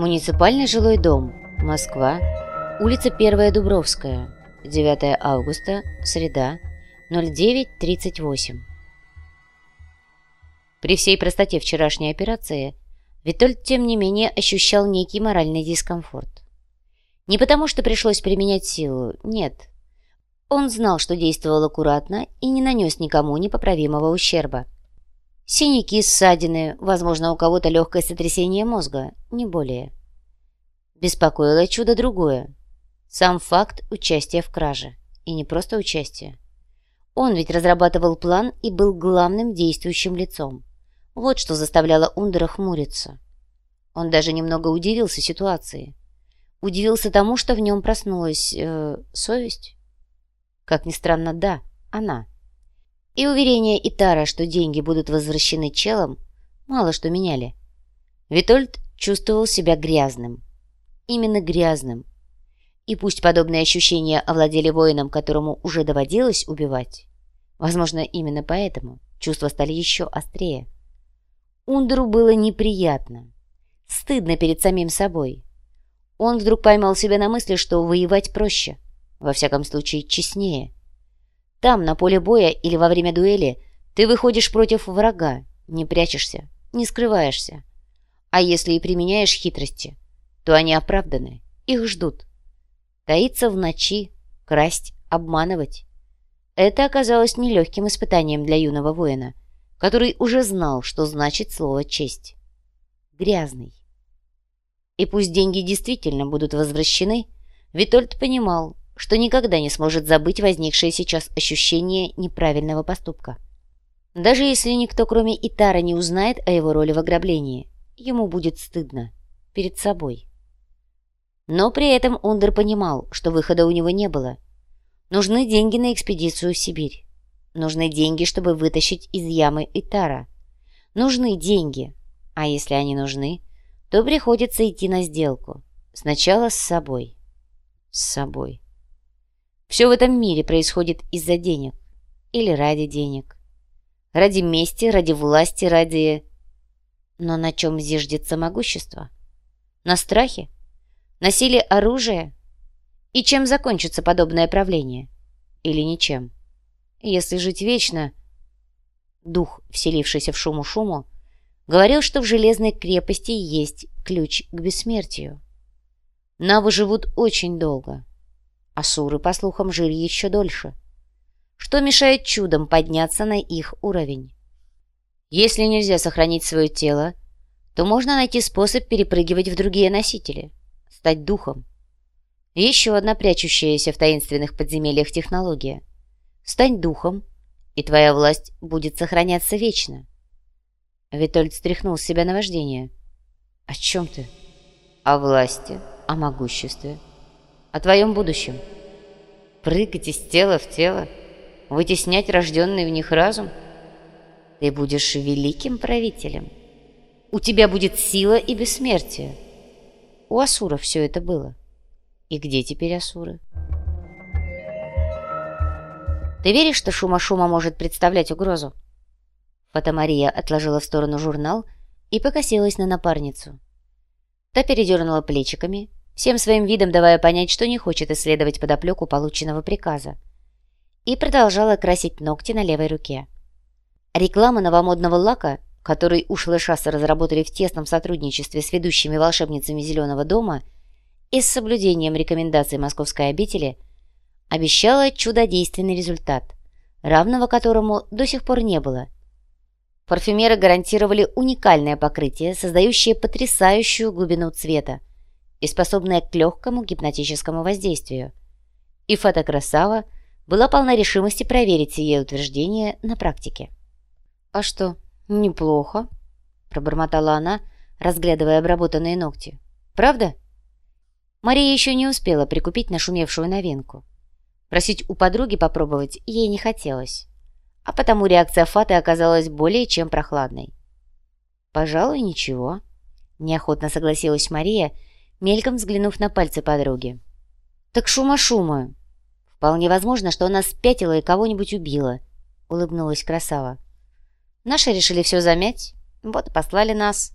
Муниципальный жилой дом. Москва. Улица 1 Дубровская. 9 августа. Среда. 09.38. При всей простоте вчерашней операции Витольд, тем не менее, ощущал некий моральный дискомфорт. Не потому, что пришлось применять силу, нет. Он знал, что действовал аккуратно и не нанес никому непоправимого ущерба. Синяки, ссадины, возможно, у кого-то легкое сотрясение мозга, не более. Беспокоило чудо другое. Сам факт участия в краже. И не просто участия. Он ведь разрабатывал план и был главным действующим лицом. Вот что заставляло Ундера хмуриться. Он даже немного удивился ситуации. Удивился тому, что в нем проснулась... Э, совесть? Как ни странно, да, она. И уверение Итара, что деньги будут возвращены челом, мало что меняли. Витольд чувствовал себя грязным. Именно грязным. И пусть подобные ощущения овладели воином, которому уже доводилось убивать, возможно, именно поэтому чувства стали еще острее. Ундеру было неприятно, стыдно перед самим собой. Он вдруг поймал себя на мысли, что воевать проще, во всяком случае честнее – там, на поле боя или во время дуэли, ты выходишь против врага, не прячешься, не скрываешься. А если и применяешь хитрости, то они оправданы, их ждут. Таиться в ночи, красть, обманывать. Это оказалось нелегким испытанием для юного воина, который уже знал, что значит слово «честь». Грязный. И пусть деньги действительно будут возвращены, Витольд понимал, что никогда не сможет забыть возникшее сейчас ощущение неправильного поступка. Даже если никто, кроме Итара, не узнает о его роли в ограблении, ему будет стыдно. Перед собой. Но при этом Ундер понимал, что выхода у него не было. Нужны деньги на экспедицию в Сибирь. Нужны деньги, чтобы вытащить из ямы Итара. Нужны деньги. А если они нужны, то приходится идти на сделку. Сначала с собой. С собой. Все в этом мире происходит из-за денег. Или ради денег. Ради мести, ради власти, ради... Но на чем зиждется могущество? На страхе? На силе оружия? И чем закончится подобное правление? Или ничем? Если жить вечно... Дух, вселившийся в шуму-шуму, говорил, что в железной крепости есть ключ к бессмертию. Навы живут очень долго. Асуры, по слухам, жили еще дольше. Что мешает чудом подняться на их уровень? Если нельзя сохранить свое тело, то можно найти способ перепрыгивать в другие носители, стать духом. Еще одна прячущаяся в таинственных подземельях технология. Стань духом, и твоя власть будет сохраняться вечно. Витольд стряхнул с себя наваждение. «О чем ты?» «О власти, о могуществе» о твоем будущем. Прыгать из тела в тело, вытеснять рожденный в них разум. Ты будешь великим правителем. У тебя будет сила и бессмертие. У Асуров все это было. И где теперь Асуры? Ты веришь, что шума-шума может представлять угрозу? Фатамария отложила в сторону журнал и покосилась на напарницу. Та передернула плечиками, всем своим видом давая понять, что не хочет исследовать подоплеку полученного приказа. И продолжала красить ногти на левой руке. Реклама новомодного лака, который ушлые шассы разработали в тесном сотрудничестве с ведущими волшебницами Зеленого дома и с соблюдением рекомендаций московской обители, обещала чудодейственный результат, равного которому до сих пор не было. Парфюмеры гарантировали уникальное покрытие, создающее потрясающую глубину цвета, и способная к легкому гипнотическому воздействию. И фотокрасава была полна решимости проверить сие утверждение на практике. «А что, неплохо?» – пробормотала она, разглядывая обработанные ногти. «Правда?» Мария еще не успела прикупить нашумевшую новинку. Просить у подруги попробовать ей не хотелось, а потому реакция Фаты оказалась более чем прохладной. «Пожалуй, ничего», – неохотно согласилась Мария – мельком взглянув на пальцы подруги. «Так шума-шума. Вполне возможно, что она спятила и кого-нибудь убила», — улыбнулась красава. «Наши решили все замять, вот и послали нас».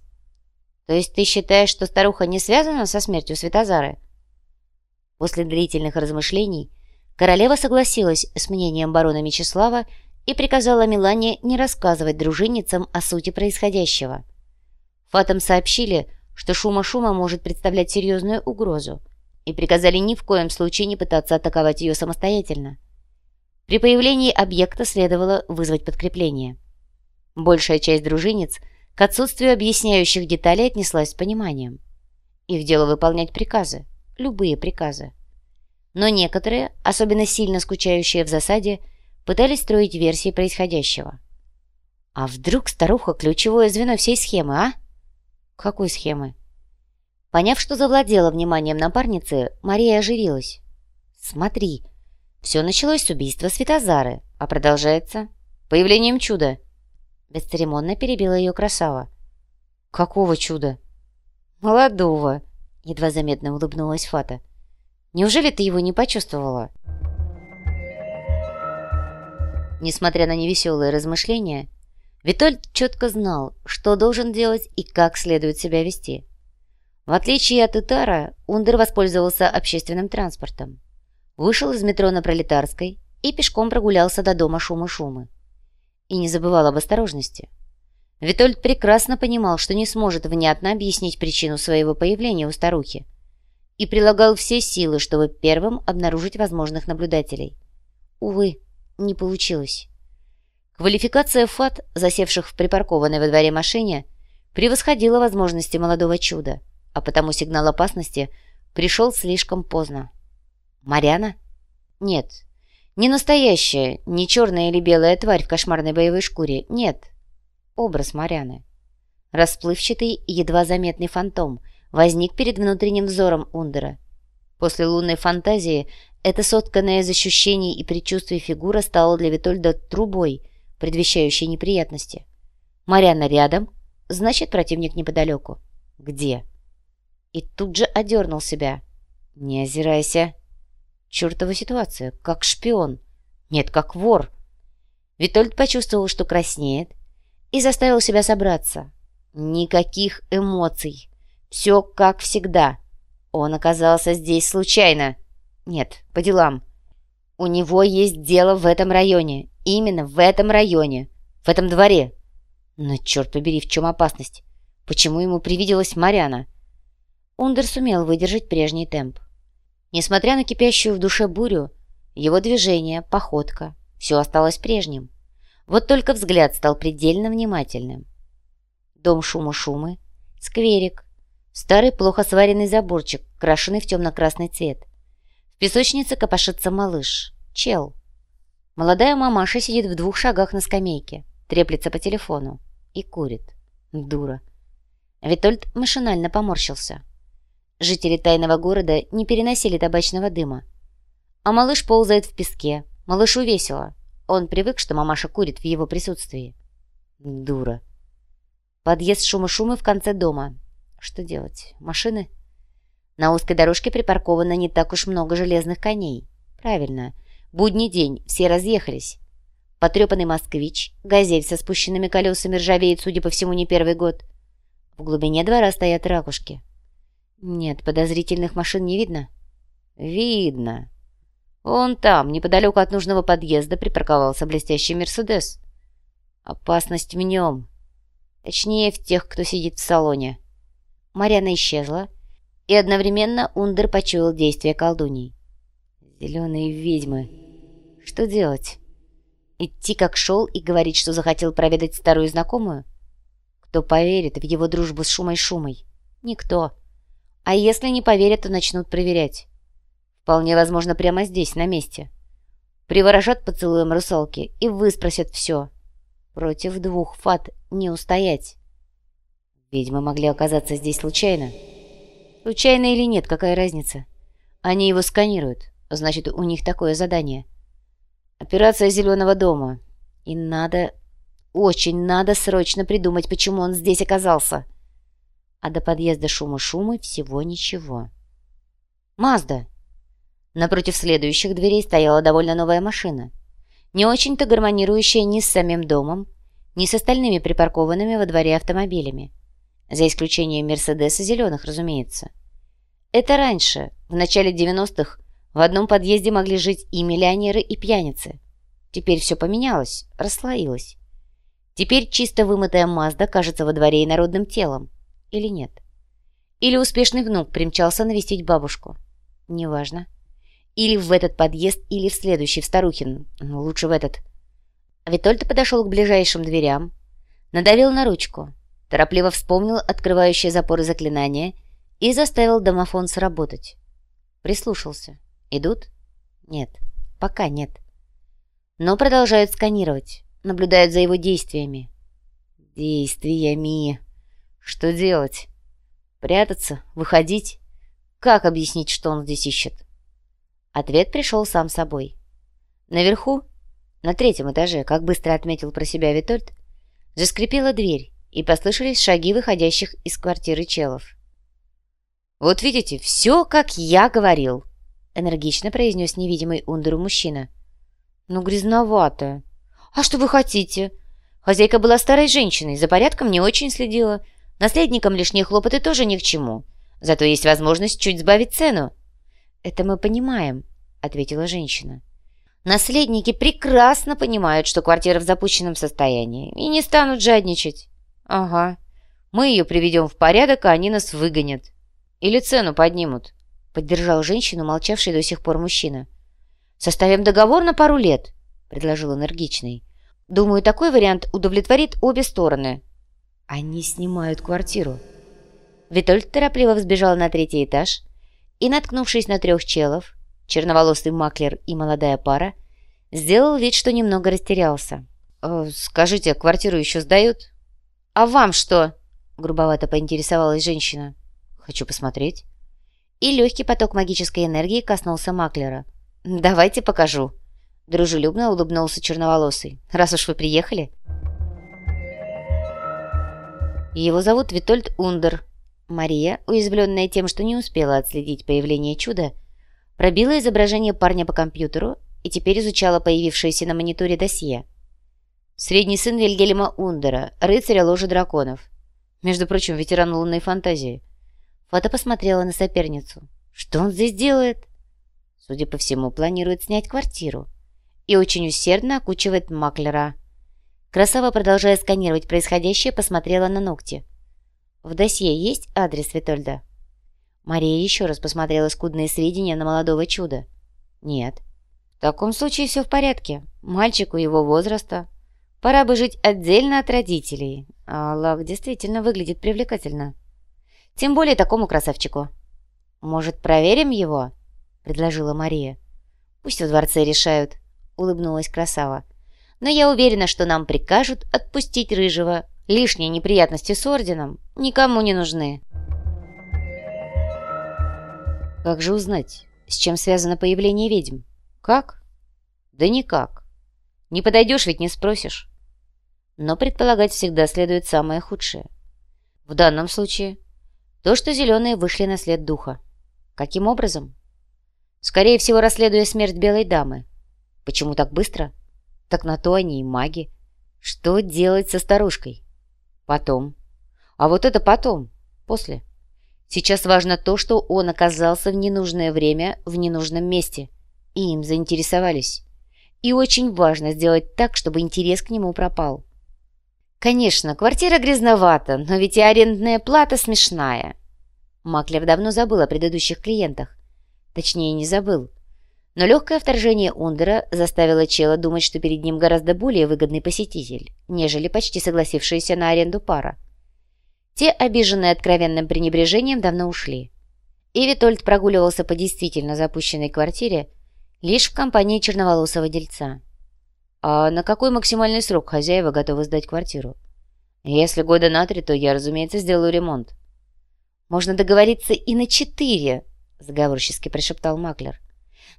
То есть ты считаешь, что старуха не связана со смертью Светозары? После длительных размышлений королева согласилась с мнением барона Мечислава и приказала Милане не рассказывать дружинницам о сути происходящего. Фатам сообщили, что шума-шума может представлять серьезную угрозу, и приказали ни в коем случае не пытаться атаковать ее самостоятельно. При появлении объекта следовало вызвать подкрепление. Большая часть дружинниц к отсутствию объясняющих деталей отнеслась с пониманием. Их дело выполнять приказы, любые приказы. Но некоторые, особенно сильно скучающие в засаде, пытались строить версии происходящего. А вдруг старуха – ключевое звено всей схемы, а? Какой схемы? Поняв, что завладела вниманием напарницы, Мария оживилась. «Смотри, все началось с убийства Светозары, а продолжается появлением чуда». Бесцеремонно перебила ее красава. «Какого чуда?» «Молодого», — едва заметно улыбнулась Фата. «Неужели ты его не почувствовала?» Несмотря на невеселые размышления, Витольд четко знал, что должен делать и как следует себя вести. В отличие от Итара, Ундер воспользовался общественным транспортом. Вышел из метро на Пролетарской и пешком прогулялся до дома шумы-шумы. И не забывал об осторожности. Витольд прекрасно понимал, что не сможет внятно объяснить причину своего появления у старухи, и прилагал все силы, чтобы первым обнаружить возможных наблюдателей. Увы, не получилось. Квалификация ФАТ, засевших в припаркованной во дворе машине, превосходила возможности молодого чуда, а потому сигнал опасности пришел слишком поздно. «Марьяна?» «Нет. Не настоящая, не черная или белая тварь в кошмарной боевой шкуре. Нет. Образ Марьяны. Расплывчатый, едва заметный фантом возник перед внутренним взором Ундера. После лунной фантазии эта сотканная из ощущений и предчувствий фигура стала для Витольда трубой — предвещающие неприятности. Марьяна рядом, значит, противник неподалеку. Где? И тут же одернул себя. Не озирайся. Чертова ситуация, как шпион. Нет, как вор. Витольд почувствовал, что краснеет, и заставил себя собраться. Никаких эмоций. Все как всегда. Он оказался здесь случайно. Нет, по делам. У него есть дело в этом районе, Именно в этом районе, в этом дворе. Но, черт побери, в чем опасность? Почему ему привиделась Марьяна? Ундер сумел выдержать прежний темп. Несмотря на кипящую в душе бурю, его движение, походка, все осталось прежним. Вот только взгляд стал предельно внимательным. Дом шума-шумы, скверик, старый плохо сваренный заборчик, крашеный в темно-красный цвет. В песочнице копошится малыш, чел. Молодая мамаша сидит в двух шагах на скамейке, треплется по телефону и курит. Дура. Витольд машинально поморщился. Жители тайного города не переносили табачного дыма. А малыш ползает в песке. Малышу весело. Он привык, что мамаша курит в его присутствии. Дура. Подъезд шума-шумы в конце дома. Что делать? Машины? На узкой дорожке припарковано не так уж много железных коней. Правильно. Будний день, все разъехались. Потрепанный москвич, газель со спущенными колесами ржавеет, судя по всему, не первый год. В глубине двора стоят ракушки. Нет, подозрительных машин не видно? Видно. Он там, неподалеку от нужного подъезда, припарковался блестящий «Мерседес». Опасность в нем. Точнее, в тех, кто сидит в салоне. Марьяна исчезла, и одновременно Ундер почуял действие колдуней. «Зеленые ведьмы!» Что делать? Идти как шел и говорить, что захотел проведать старую знакомую? Кто поверит в его дружбу с Шумой-Шумой? Никто. А если не поверят, то начнут проверять. Вполне возможно, прямо здесь, на месте. Приворожат поцелуем русалки и выспросят все. Против двух фат не устоять. Ведьмы могли оказаться здесь случайно. Случайно или нет, какая разница? Они его сканируют, значит, у них такое задание — Операция Зеленого дома. И надо, очень надо срочно придумать, почему он здесь оказался. А до подъезда шума-шумы всего ничего. Мазда. Напротив следующих дверей стояла довольно новая машина. Не очень-то гармонирующая ни с самим домом, ни с остальными припаркованными во дворе автомобилями. За исключением Мерседеса зеленых, разумеется. Это раньше, в начале 90-х, в одном подъезде могли жить и миллионеры, и пьяницы. Теперь все поменялось, расслоилось. Теперь чисто вымытая Мазда кажется во дворе и народным телом. Или нет? Или успешный внук примчался навестить бабушку. Неважно. Или в этот подъезд, или в следующий, в Старухин. Ну, лучше в этот. Витольд подошел к ближайшим дверям, надавил на ручку, торопливо вспомнил открывающие запоры заклинания и заставил домофон сработать. Прислушался. Идут? Нет. Пока нет. Но продолжают сканировать, наблюдают за его действиями. Действиями. Что делать? Прятаться? Выходить? Как объяснить, что он здесь ищет? Ответ пришел сам собой. Наверху, на третьем этаже, как быстро отметил про себя Витольд, заскрипела дверь, и послышались шаги выходящих из квартиры челов. «Вот видите, все, как я говорил», — энергично произнес невидимый Ундеру мужчина. «Ну, грязновато. А что вы хотите? Хозяйка была старой женщиной, за порядком не очень следила, Наследникам лишние хлопоты тоже ни к чему. Зато есть возможность чуть сбавить цену». «Это мы понимаем», — ответила женщина. «Наследники прекрасно понимают, что квартира в запущенном состоянии, и не станут жадничать». «Ага. Мы ее приведем в порядок, а они нас выгонят. Или цену поднимут», — поддержал женщину, молчавший до сих пор мужчина. «Составим договор на пару лет», — предложил энергичный. «Думаю, такой вариант удовлетворит обе стороны». Они снимают квартиру. Витольд торопливо взбежал на третий этаж и, наткнувшись на трех челов, черноволосый маклер и молодая пара, сделал вид, что немного растерялся. «Э, «Скажите, квартиру еще сдают?» «А вам что?» — грубовато поинтересовалась женщина. «Хочу посмотреть». И легкий поток магической энергии коснулся маклера. «Давайте покажу». Дружелюбно улыбнулся черноволосый. «Раз уж вы приехали». Его зовут Витольд Ундер. Мария, уязвленная тем, что не успела отследить появление чуда, пробила изображение парня по компьютеру и теперь изучала появившееся на мониторе досье. Средний сын Вильгельма Ундера, рыцаря ложи драконов. Между прочим, ветеран лунной фантазии. Фото посмотрела на соперницу. Что он здесь делает? Судя по всему, планирует снять квартиру. И очень усердно окучивает маклера. Красава, продолжая сканировать происходящее, посмотрела на ногти. В досье есть адрес Витольда? Мария еще раз посмотрела скудные сведения на молодого чуда. Нет. В таком случае все в порядке. Мальчику его возраста. Пора бы жить отдельно от родителей. А Лак действительно выглядит привлекательно. Тем более такому красавчику. «Может, проверим его?» — предложила Мария. «Пусть во дворце решают», — улыбнулась красава но я уверена, что нам прикажут отпустить Рыжего. Лишние неприятности с Орденом никому не нужны. Как же узнать, с чем связано появление ведьм? Как? Да никак. Не подойдешь, ведь не спросишь. Но предполагать всегда следует самое худшее. В данном случае то, что зеленые вышли на след духа. Каким образом? Скорее всего, расследуя смерть белой дамы. Почему так быстро? — так на то они и маги. Что делать со старушкой? Потом. А вот это потом. После. Сейчас важно то, что он оказался в ненужное время в ненужном месте. И им заинтересовались. И очень важно сделать так, чтобы интерес к нему пропал. Конечно, квартира грязновата, но ведь и арендная плата смешная. Маклер давно забыл о предыдущих клиентах. Точнее, не забыл. Но легкое вторжение Ундера заставило Чела думать, что перед ним гораздо более выгодный посетитель, нежели почти согласившаяся на аренду пара. Те, обиженные откровенным пренебрежением, давно ушли. И Витольд прогуливался по действительно запущенной квартире лишь в компании черноволосого дельца. А на какой максимальный срок хозяева готовы сдать квартиру? Если года на три, то я, разумеется, сделаю ремонт. «Можно договориться и на четыре», — заговорчески прошептал Маклер.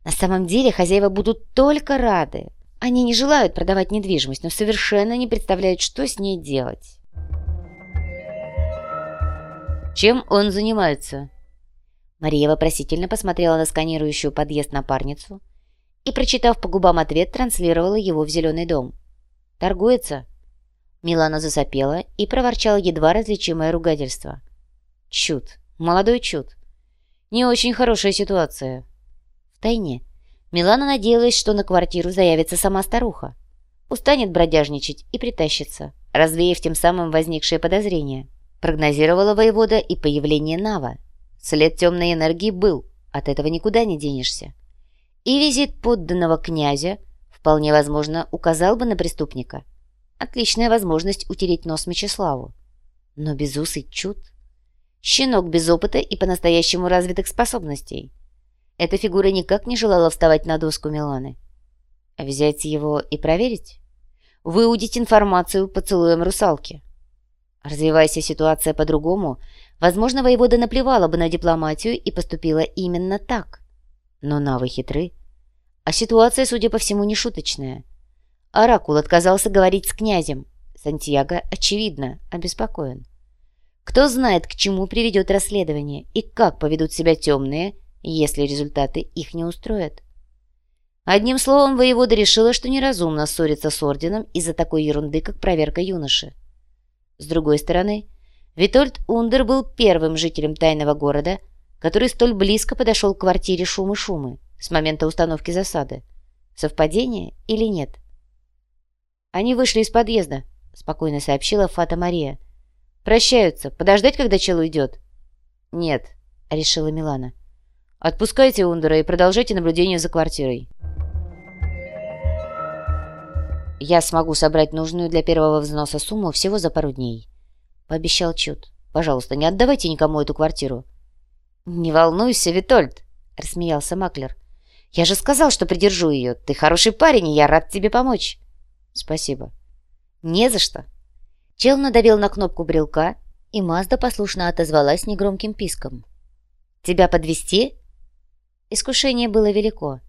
На самом деле хозяева будут только рады. Они не желают продавать недвижимость, но совершенно не представляют, что с ней делать. Чем он занимается? Мария вопросительно посмотрела на сканирующую подъезд напарницу и, прочитав по губам ответ, транслировала его в зеленый дом. Торгуется? Милана засопела и проворчала едва различимое ругательство. Чуд, молодой чуд. Не очень хорошая ситуация. Втайне. Милана надеялась, что на квартиру заявится сама старуха. Устанет бродяжничать и притащится, развеяв тем самым возникшие подозрения. Прогнозировала воевода и появление Нава. След темной энергии был, от этого никуда не денешься. И визит подданного князя вполне возможно указал бы на преступника. Отличная возможность утереть нос Мечиславу. Но безусый чуд. Щенок без опыта и по-настоящему развитых способностей. Эта фигура никак не желала вставать на доску Миланы. Взять его и проверить? Выудить информацию поцелуем русалки. Развивайся ситуация по-другому, возможно, воевода наплевала бы на дипломатию и поступила именно так. Но навы хитры. А ситуация, судя по всему, не шуточная. Оракул отказался говорить с князем. Сантьяго, очевидно, обеспокоен. Кто знает, к чему приведет расследование и как поведут себя темные, если результаты их не устроят. Одним словом, воевода решила, что неразумно ссориться с орденом из-за такой ерунды, как проверка юноши. С другой стороны, Витольд Ундер был первым жителем тайного города, который столь близко подошел к квартире Шумы-Шумы с момента установки засады. Совпадение или нет? Они вышли из подъезда, спокойно сообщила Фата Мария. Прощаются. Подождать, когда чел уйдет? Нет, решила Милана. Отпускайте Ундера и продолжайте наблюдение за квартирой. Я смогу собрать нужную для первого взноса сумму всего за пару дней. Пообещал Чуд. Пожалуйста, не отдавайте никому эту квартиру. Не волнуйся, Витольд, рассмеялся Маклер. Я же сказал, что придержу ее. Ты хороший парень, и я рад тебе помочь. Спасибо. Не за что. Чел надавил на кнопку брелка, и Мазда послушно отозвалась негромким писком. «Тебя подвести? Искушение было велико.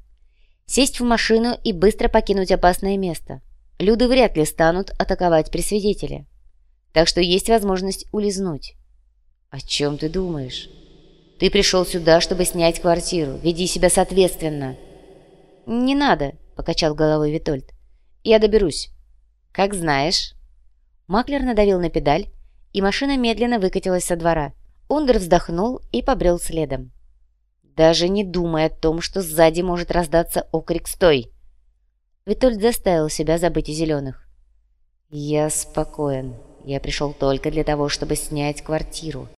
Сесть в машину и быстро покинуть опасное место. Люды вряд ли станут атаковать при свидетеле. Так что есть возможность улизнуть. «О чем ты думаешь? Ты пришел сюда, чтобы снять квартиру. Веди себя соответственно». «Не надо», — покачал головой Витольд. «Я доберусь». «Как знаешь». Маклер надавил на педаль, и машина медленно выкатилась со двора. Ундер вздохнул и побрел следом. Даже не думая о том, что сзади может раздаться окрик «Стой!». Витольд заставил себя забыть о зеленых. «Я спокоен. Я пришел только для того, чтобы снять квартиру.